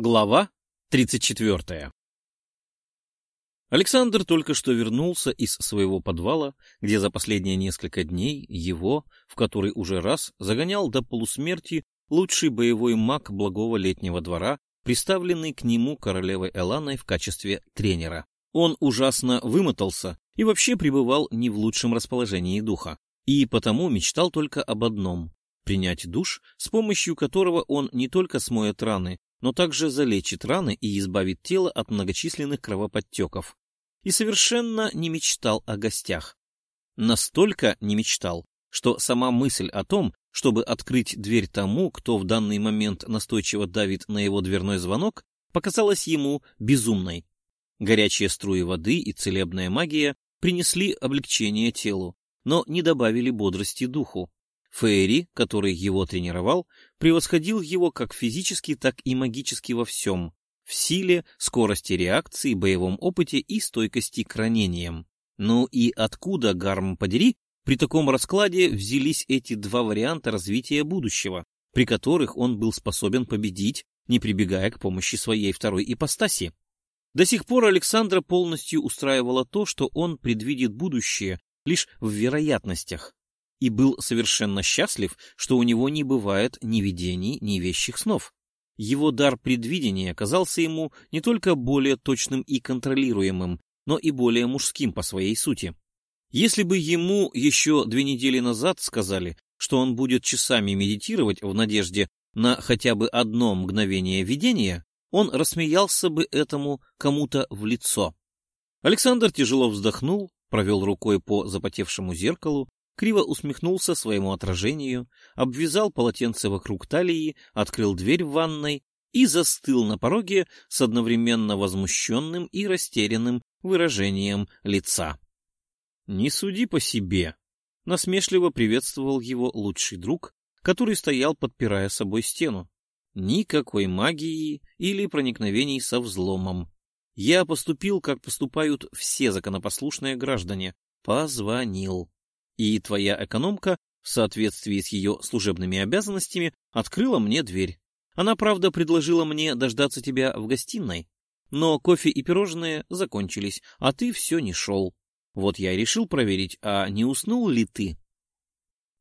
Глава 34 Александр только что вернулся из своего подвала, где за последние несколько дней его, в который уже раз, загонял до полусмерти лучший боевой маг благого летнего двора, приставленный к нему королевой Эланой в качестве тренера. Он ужасно вымотался и вообще пребывал не в лучшем расположении духа, и потому мечтал только об одном — принять душ, с помощью которого он не только смоет раны, но также залечит раны и избавит тело от многочисленных кровоподтеков. И совершенно не мечтал о гостях. Настолько не мечтал, что сама мысль о том, чтобы открыть дверь тому, кто в данный момент настойчиво давит на его дверной звонок, показалась ему безумной. Горячие струи воды и целебная магия принесли облегчение телу, но не добавили бодрости духу. Фейри, который его тренировал, превосходил его как физически, так и магически во всем — в силе, скорости реакции, боевом опыте и стойкости к ранениям. Ну и откуда, Гарм подери, при таком раскладе взялись эти два варианта развития будущего, при которых он был способен победить, не прибегая к помощи своей второй ипостаси? До сих пор Александра полностью устраивало то, что он предвидит будущее лишь в вероятностях, и был совершенно счастлив, что у него не бывает ни видений, ни вещих снов. Его дар предвидения оказался ему не только более точным и контролируемым, но и более мужским по своей сути. Если бы ему еще две недели назад сказали, что он будет часами медитировать в надежде на хотя бы одно мгновение видения, он рассмеялся бы этому кому-то в лицо. Александр тяжело вздохнул, провел рукой по запотевшему зеркалу криво усмехнулся своему отражению, обвязал полотенце вокруг талии, открыл дверь в ванной и застыл на пороге с одновременно возмущенным и растерянным выражением лица. «Не суди по себе», — насмешливо приветствовал его лучший друг, который стоял, подпирая собой стену. «Никакой магии или проникновений со взломом. Я поступил, как поступают все законопослушные граждане. Позвонил и твоя экономка, в соответствии с ее служебными обязанностями, открыла мне дверь. Она, правда, предложила мне дождаться тебя в гостиной, но кофе и пирожные закончились, а ты все не шел. Вот я и решил проверить, а не уснул ли ты?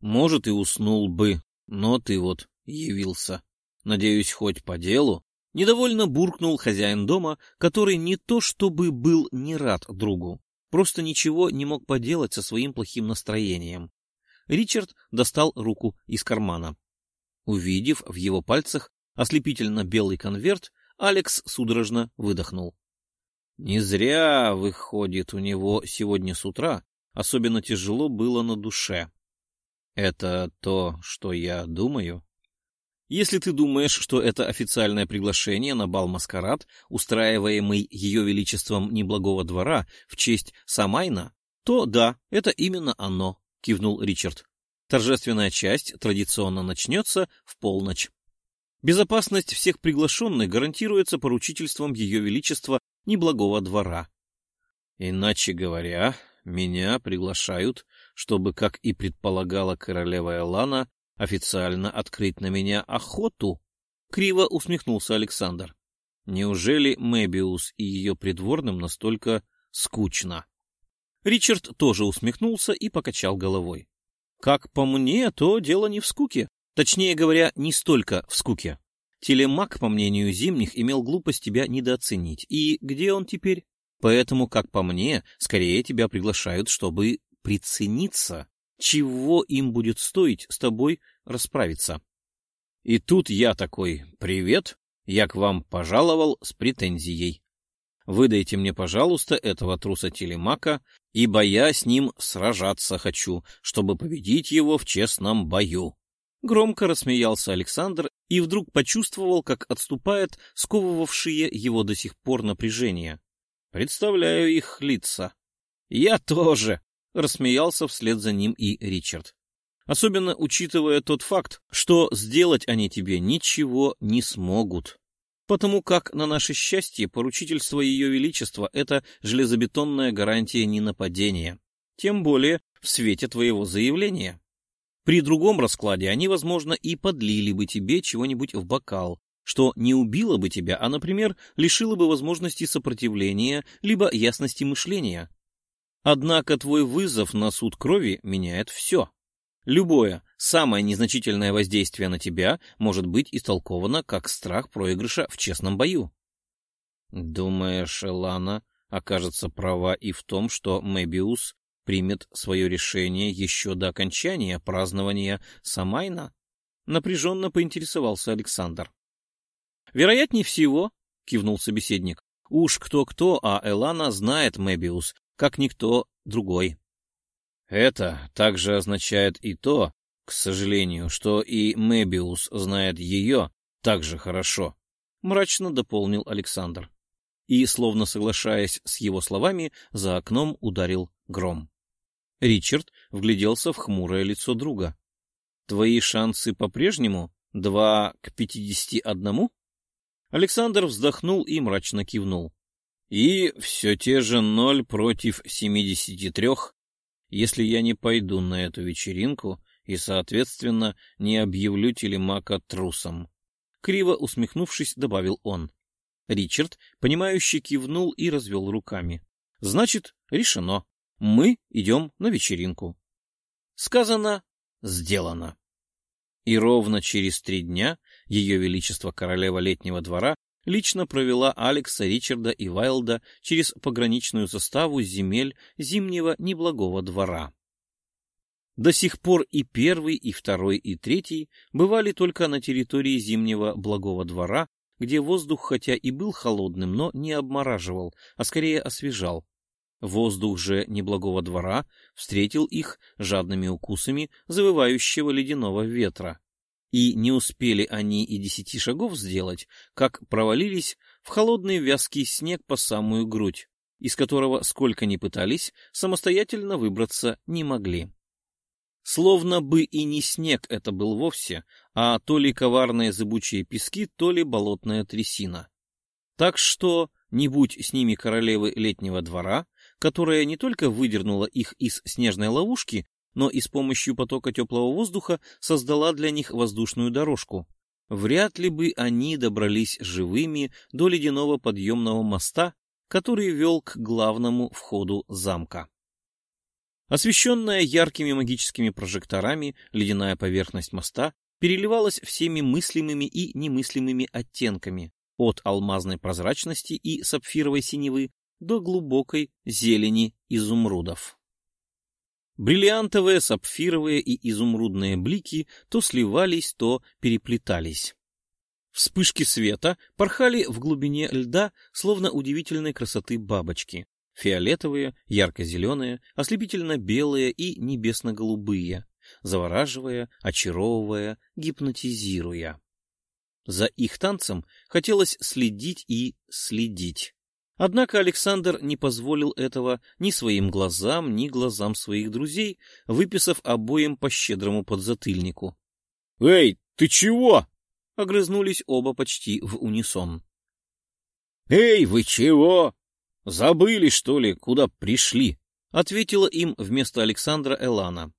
Может, и уснул бы, но ты вот явился. Надеюсь, хоть по делу. Недовольно буркнул хозяин дома, который не то чтобы был не рад другу, просто ничего не мог поделать со своим плохим настроением. Ричард достал руку из кармана. Увидев в его пальцах ослепительно белый конверт, Алекс судорожно выдохнул. Не зря, выходит, у него сегодня с утра особенно тяжело было на душе. Это то, что я думаю? Если ты думаешь, что это официальное приглашение на бал-маскарад, устраиваемый Ее Величеством Неблагого двора в честь Самайна, то да, это именно оно, — кивнул Ричард. Торжественная часть традиционно начнется в полночь. Безопасность всех приглашенных гарантируется поручительством Ее Величества Неблагого двора. Иначе говоря, меня приглашают, чтобы, как и предполагала королева Элана, официально открыть на меня охоту? Криво усмехнулся Александр. Неужели Мэбиус и ее придворным настолько скучно? Ричард тоже усмехнулся и покачал головой. Как по мне, то дело не в скуке. Точнее говоря, не столько в скуке. Телемак, по мнению Зимних, имел глупость тебя недооценить. И где он теперь? Поэтому, как по мне, скорее тебя приглашают, чтобы прицениться чего им будет стоить с тобой расправиться. И тут я такой, привет, я к вам пожаловал с претензией. Выдайте мне, пожалуйста, этого труса телемака, ибо я с ним сражаться хочу, чтобы победить его в честном бою. Громко рассмеялся Александр и вдруг почувствовал, как отступает сковывавшие его до сих пор напряжение. Представляю их лица. Я тоже, рассмеялся вслед за ним и Ричард. Особенно учитывая тот факт, что сделать они тебе ничего не смогут. Потому как, на наше счастье, поручительство Ее Величества — это железобетонная гарантия ненападения. Тем более в свете твоего заявления. При другом раскладе они, возможно, и подлили бы тебе чего-нибудь в бокал, что не убило бы тебя, а, например, лишило бы возможности сопротивления либо ясности мышления. Однако твой вызов на суд крови меняет все. Любое, самое незначительное воздействие на тебя может быть истолковано как страх проигрыша в честном бою. Думаешь, Элана окажется права и в том, что Мэбиус примет свое решение еще до окончания празднования Самайна? Напряженно поинтересовался Александр. Вероятнее всего, кивнул собеседник. Уж кто-кто, а Элана знает Мэбиус, как никто другой. Это также означает и то, к сожалению, что и Мэбиус знает ее так же хорошо, мрачно дополнил Александр. И, словно соглашаясь с его словами, за окном ударил гром. Ричард вгляделся в хмурое лицо друга. Твои шансы по-прежнему два к пятидесяти одному? Александр вздохнул и мрачно кивнул. И все те же ноль против семидесяти трех, если я не пойду на эту вечеринку и, соответственно, не объявлю телемака трусом. Криво усмехнувшись, добавил он. Ричард, понимающе кивнул и развел руками. Значит, решено. Мы идем на вечеринку. Сказано, сделано. И ровно через три дня ее величество королева летнего двора лично провела Алекса, Ричарда и Вайлда через пограничную заставу земель Зимнего неблагого двора. До сих пор и первый, и второй, и третий бывали только на территории Зимнего благого двора, где воздух хотя и был холодным, но не обмораживал, а скорее освежал. Воздух же неблагого двора встретил их жадными укусами завывающего ледяного ветра. И не успели они и десяти шагов сделать, как провалились в холодный вязкий снег по самую грудь, из которого, сколько ни пытались, самостоятельно выбраться не могли. Словно бы и не снег это был вовсе, а то ли коварные зыбучие пески, то ли болотная трясина. Так что, не будь с ними королевы летнего двора, которая не только выдернула их из снежной ловушки, но и с помощью потока теплого воздуха создала для них воздушную дорожку. Вряд ли бы они добрались живыми до ледяного подъемного моста, который вел к главному входу замка. Освещенная яркими магическими прожекторами, ледяная поверхность моста переливалась всеми мыслимыми и немыслимыми оттенками, от алмазной прозрачности и сапфировой синевы до глубокой зелени изумрудов. Бриллиантовые, сапфировые и изумрудные блики то сливались, то переплетались. Вспышки света порхали в глубине льда, словно удивительной красоты бабочки. Фиолетовые, ярко-зеленые, ослепительно-белые и небесно-голубые, завораживая, очаровывая, гипнотизируя. За их танцем хотелось следить и следить. Однако Александр не позволил этого ни своим глазам, ни глазам своих друзей, выписав обоим по щедрому подзатыльнику. — Эй, ты чего? — огрызнулись оба почти в унисон. — Эй, вы чего? Забыли, что ли, куда пришли? — ответила им вместо Александра Элана.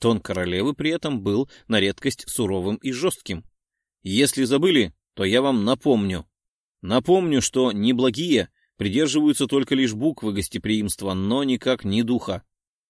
Тон королевы при этом был на редкость суровым и жестким. — Если забыли, то я вам напомню. Напомню, что неблагие придерживаются только лишь буквы гостеприимства, но никак не духа.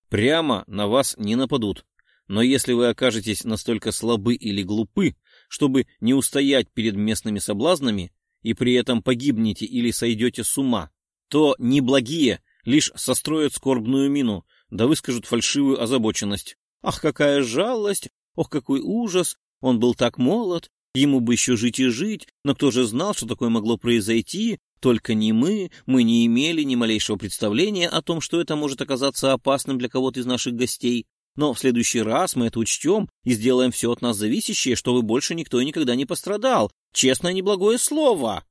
Прямо на вас не нападут. Но если вы окажетесь настолько слабы или глупы, чтобы не устоять перед местными соблазнами, и при этом погибнете или сойдете с ума, то неблагие лишь состроят скорбную мину, да выскажут фальшивую озабоченность. Ах, какая жалость! Ох, какой ужас! Он был так молод, ему бы еще жить и жить, но кто же знал, что такое могло произойти, только не мы, мы не имели ни малейшего представления о том, что это может оказаться опасным для кого-то из наших гостей. Но в следующий раз мы это учтем и сделаем все от нас зависящее, чтобы больше никто и никогда не пострадал. Честное неблагое слово!»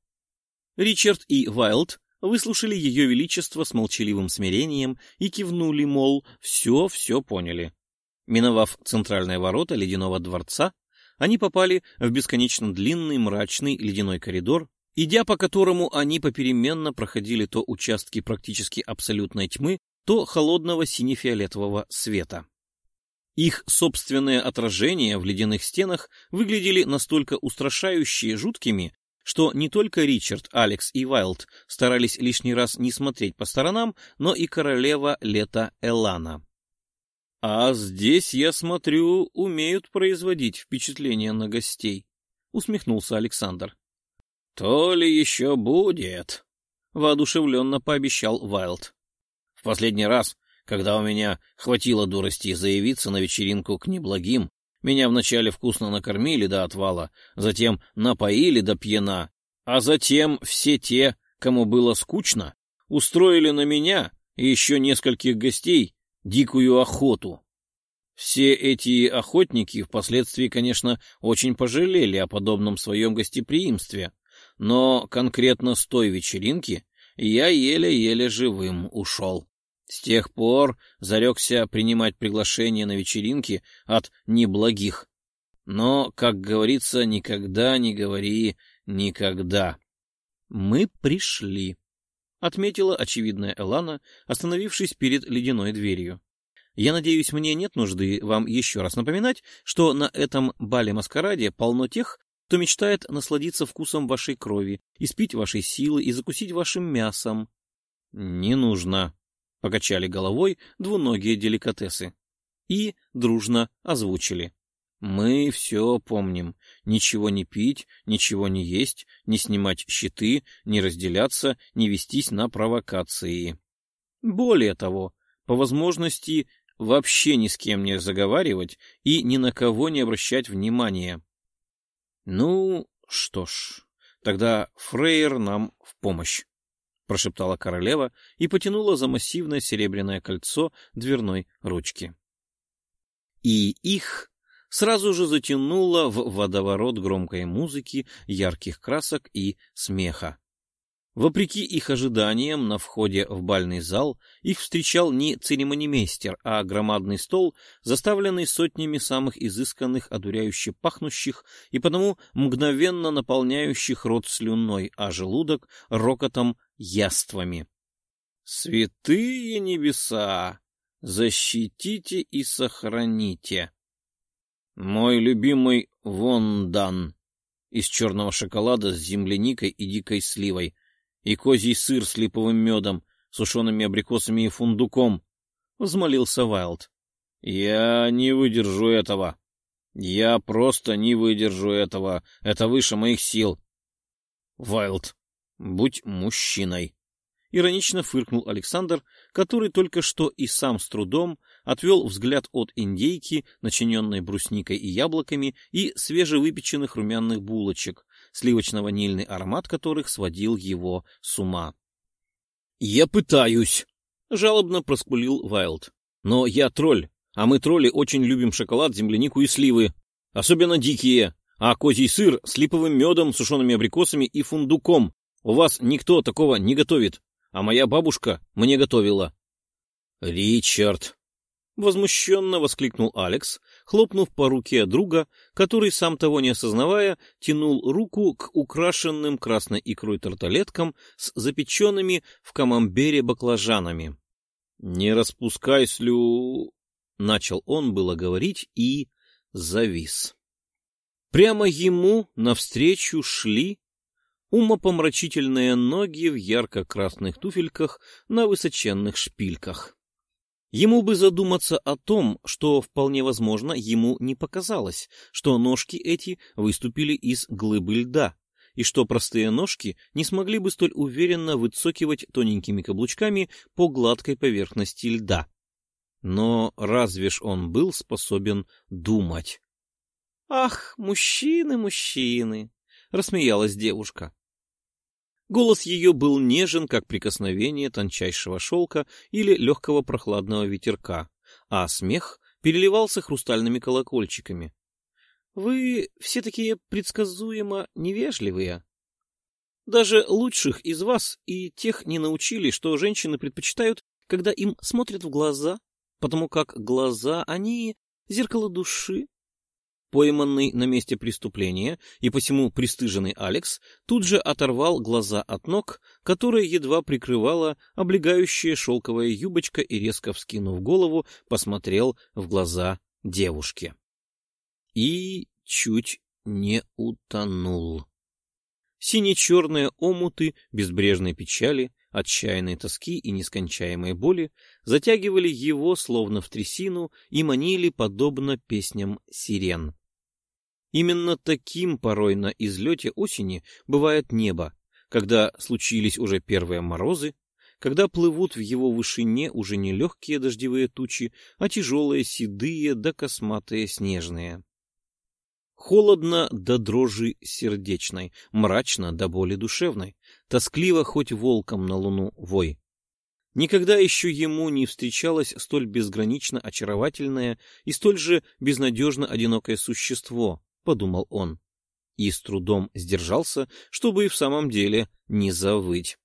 Ричард и Вайлд выслушали ее величество с молчаливым смирением и кивнули, мол, все-все поняли. Миновав центральные ворота ледяного дворца, они попали в бесконечно длинный мрачный ледяной коридор, идя по которому они попеременно проходили то участки практически абсолютной тьмы, то холодного сине-фиолетового света. Их собственные отражения в ледяных стенах выглядели настолько устрашающе жуткими, что не только Ричард, Алекс и Вайлд старались лишний раз не смотреть по сторонам, но и королева лета Элана. «А здесь, я смотрю, умеют производить впечатление на гостей», — усмехнулся Александр. «То ли еще будет», — воодушевленно пообещал Вайлд. «В последний раз, когда у меня хватило дурости заявиться на вечеринку к неблагим, меня вначале вкусно накормили до отвала, затем напоили до пьяна, а затем все те, кому было скучно, устроили на меня и еще нескольких гостей дикую охоту. Все эти охотники впоследствии, конечно, очень пожалели о подобном своем гостеприимстве, но конкретно с той вечеринки я еле-еле живым ушел. С тех пор зарекся принимать приглашения на вечеринки от неблагих. Но, как говорится, никогда не говори никогда. Мы пришли, — отметила очевидная Элана, остановившись перед ледяной дверью. Я надеюсь, мне нет нужды вам еще раз напоминать, что на этом бале-маскараде полно тех, кто мечтает насладиться вкусом вашей крови, испить вашей силы и закусить вашим мясом. — Не нужно, — покачали головой двуногие деликатесы. И дружно озвучили. Мы все помним. Ничего не пить, ничего не есть, не снимать щиты, не разделяться, не вестись на провокации. Более того, по возможности вообще ни с кем не заговаривать и ни на кого не обращать внимания. Ну, что ж, тогда Фрейер нам в помощь прошептала королева и потянула за массивное серебряное кольцо дверной ручки. И их сразу же затянуло в водоворот громкой музыки, ярких красок и смеха. Вопреки их ожиданиям, на входе в бальный зал их встречал не церемонимейстер, а громадный стол, заставленный сотнями самых изысканных, одуряюще пахнущих и потому мгновенно наполняющих рот слюной, а желудок рокотом яствами. «Святые небеса! Защитите и сохраните!» «Мой любимый Вондан!» из черного шоколада с земляникой и дикой сливой, и козий сыр с липовым медом, сушеными абрикосами и фундуком, — взмолился Вайлд. — Я не выдержу этого. Я просто не выдержу этого. Это выше моих сил. — Вайлд, будь мужчиной. Иронично фыркнул Александр, который только что и сам с трудом отвел взгляд от индейки, начиненной брусникой и яблоками, и свежевыпеченных румяных булочек, сливочно-ванильный аромат которых сводил его с ума. «Я пытаюсь!» — жалобно проскулил Вайлд. «Но я тролль, а мы, тролли, очень любим шоколад, землянику и сливы. Особенно дикие. А козий сыр с липовым медом, сушеными абрикосами и фундуком. У вас никто такого не готовит, а моя бабушка мне готовила». «Ричард!» — возмущенно воскликнул Алекс, хлопнув по руке друга, который, сам того не осознавая, тянул руку к украшенным красной икрой тарталеткам с запеченными в камамбере баклажанами. «Не распускай слю...» — начал он было говорить и завис. Прямо ему навстречу шли умопомрачительные ноги в ярко-красных туфельках на высоченных шпильках. Ему бы задуматься о том, что вполне возможно ему не показалось, что ножки эти выступили из глыбы льда, и что простые ножки не смогли бы столь уверенно выцокивать тоненькими каблучками по гладкой поверхности льда. Но разве ж он был способен думать? — Ах, мужчины, мужчины! — рассмеялась девушка. Голос ее был нежен, как прикосновение тончайшего шелка или легкого прохладного ветерка, а смех переливался хрустальными колокольчиками. — Вы все такие предсказуемо невежливые. Даже лучших из вас и тех не научили, что женщины предпочитают, когда им смотрят в глаза, потому как глаза, они — зеркало души, Пойманный на месте преступления и посему пристыженный Алекс тут же оторвал глаза от ног, которые едва прикрывала облегающая шелковая юбочка и, резко вскинув голову, посмотрел в глаза девушки. И чуть не утонул. Сине-черные омуты безбрежной печали, отчаянной тоски и нескончаемой боли затягивали его словно в трясину и манили подобно песням сирен. Именно таким порой на излете осени бывает небо, когда случились уже первые морозы, когда плывут в его вышине уже не легкие дождевые тучи, а тяжелые седые да косматые снежные. Холодно до дрожи сердечной, мрачно до боли душевной, тоскливо хоть волком на луну вой. Никогда еще ему не встречалось столь безгранично очаровательное и столь же безнадежно одинокое существо, — подумал он. И с трудом сдержался, чтобы и в самом деле не завыть.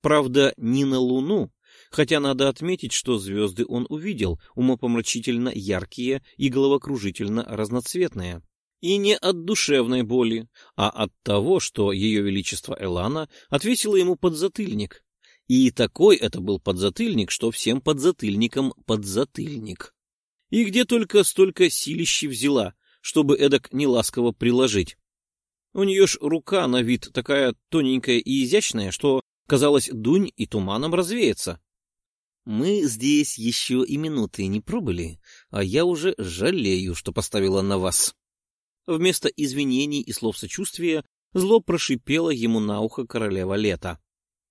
Правда, не на луну, хотя надо отметить, что звезды он увидел, умопомрачительно яркие и головокружительно разноцветные. И не от душевной боли, а от того, что ее величество Элана отвесило ему подзатыльник. И такой это был подзатыльник, что всем подзатыльникам подзатыльник. И где только столько силищи взяла, чтобы эдак неласково приложить. У нее ж рука на вид такая тоненькая и изящная, что, казалось, дунь и туманом развеется. Мы здесь еще и минуты не пробыли, а я уже жалею, что поставила на вас. Вместо извинений и слов сочувствия зло прошипело ему на ухо королева лета.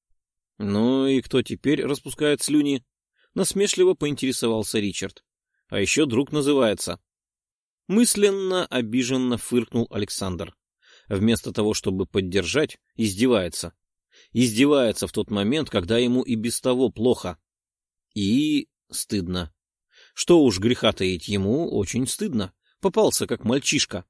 — Ну и кто теперь распускает слюни? — насмешливо поинтересовался Ричард. — А еще друг называется. Мысленно обиженно фыркнул Александр. Вместо того, чтобы поддержать, издевается. Издевается в тот момент, когда ему и без того плохо. И стыдно. Что уж греха таить, ему очень стыдно. Попался, как мальчишка.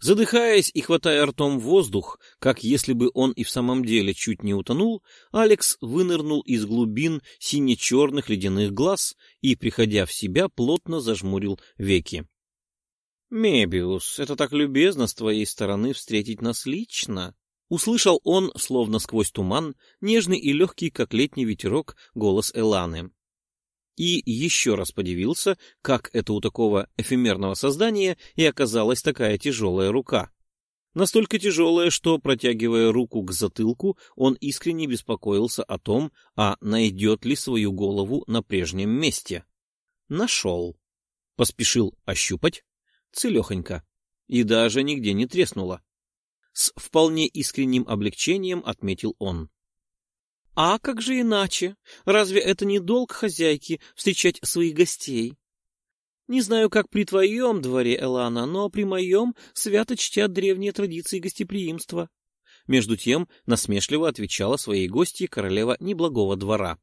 Задыхаясь и хватая ртом воздух, как если бы он и в самом деле чуть не утонул, Алекс вынырнул из глубин сине-черных ледяных глаз и, приходя в себя, плотно зажмурил веки. — Мебиус, это так любезно с твоей стороны встретить нас лично! — услышал он, словно сквозь туман, нежный и легкий, как летний ветерок, голос Эланы и еще раз подивился, как это у такого эфемерного создания и оказалась такая тяжелая рука. Настолько тяжелая, что, протягивая руку к затылку, он искренне беспокоился о том, а найдет ли свою голову на прежнем месте. Нашел. Поспешил ощупать. Целехонько. И даже нигде не треснуло. С вполне искренним облегчением отметил он. А как же иначе? Разве это не долг хозяйки встречать своих гостей? Не знаю, как при твоем дворе, Элана, но при моем свято чтят древние традиции гостеприимства. Между тем насмешливо отвечала своей гостье королева неблагого двора.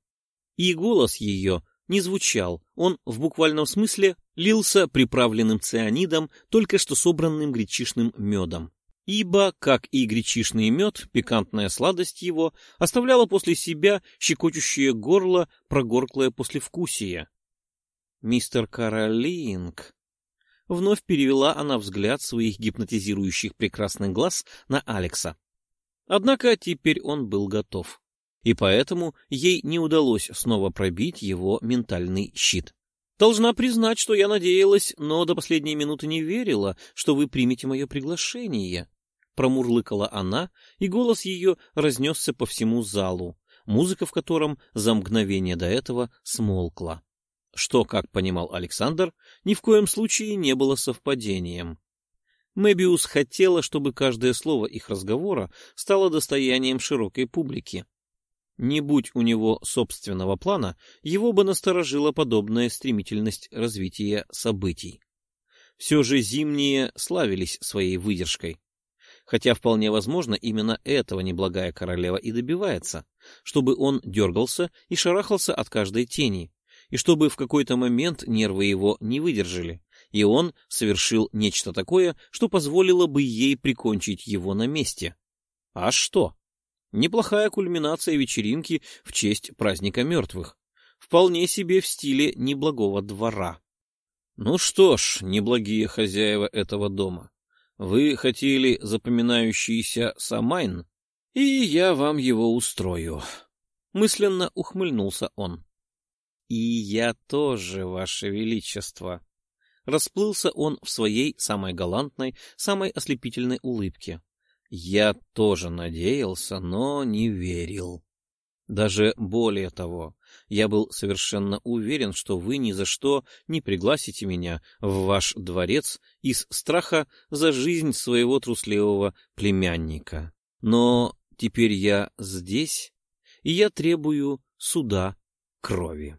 И голос ее не звучал, он в буквальном смысле лился приправленным цианидом, только что собранным гречишным медом ибо, как и гречишный мед, пикантная сладость его оставляла после себя щекочущее горло, прогорклое послевкусие. «Мистер Каролинг...» Вновь перевела она взгляд своих гипнотизирующих прекрасных глаз на Алекса. Однако теперь он был готов, и поэтому ей не удалось снова пробить его ментальный щит. Должна признать, что я надеялась, но до последней минуты не верила, что вы примете мое приглашение промурлыкала она, и голос ее разнесся по всему залу, музыка в котором за мгновение до этого смолкла. Что, как понимал Александр, ни в коем случае не было совпадением. Мэбиус хотела, чтобы каждое слово их разговора стало достоянием широкой публики. Не будь у него собственного плана, его бы насторожила подобная стремительность развития событий. Все же зимние славились своей выдержкой хотя вполне возможно именно этого неблагая королева и добивается, чтобы он дергался и шарахался от каждой тени, и чтобы в какой-то момент нервы его не выдержали, и он совершил нечто такое, что позволило бы ей прикончить его на месте. А что? Неплохая кульминация вечеринки в честь праздника мертвых. Вполне себе в стиле неблагого двора. Ну что ж, неблагие хозяева этого дома, вы хотели запоминающийся Самайн, и я вам его устрою. Мысленно ухмыльнулся он. И я тоже, ваше величество. Расплылся он в своей самой галантной, самой ослепительной улыбке. Я тоже надеялся, но не верил. Даже более того, я был совершенно уверен, что вы ни за что не пригласите меня в ваш дворец из страха за жизнь своего трусливого племянника. Но теперь я здесь, и я требую суда крови.